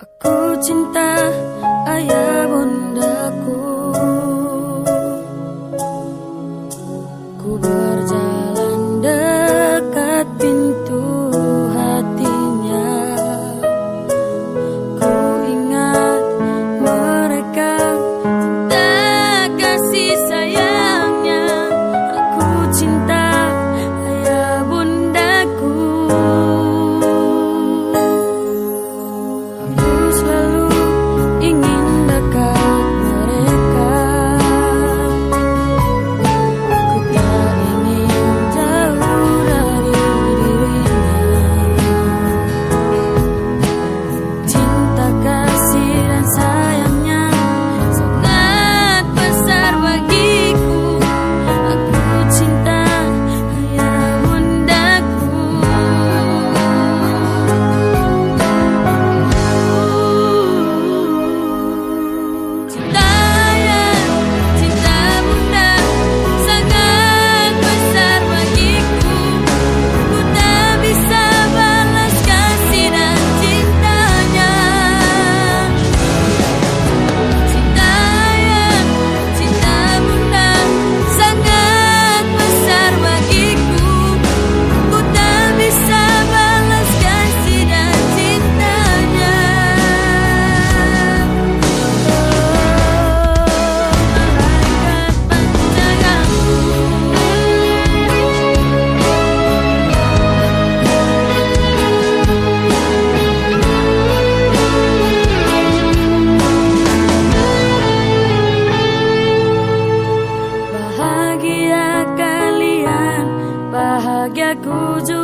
Aku cinta ayah. bahagiaku juga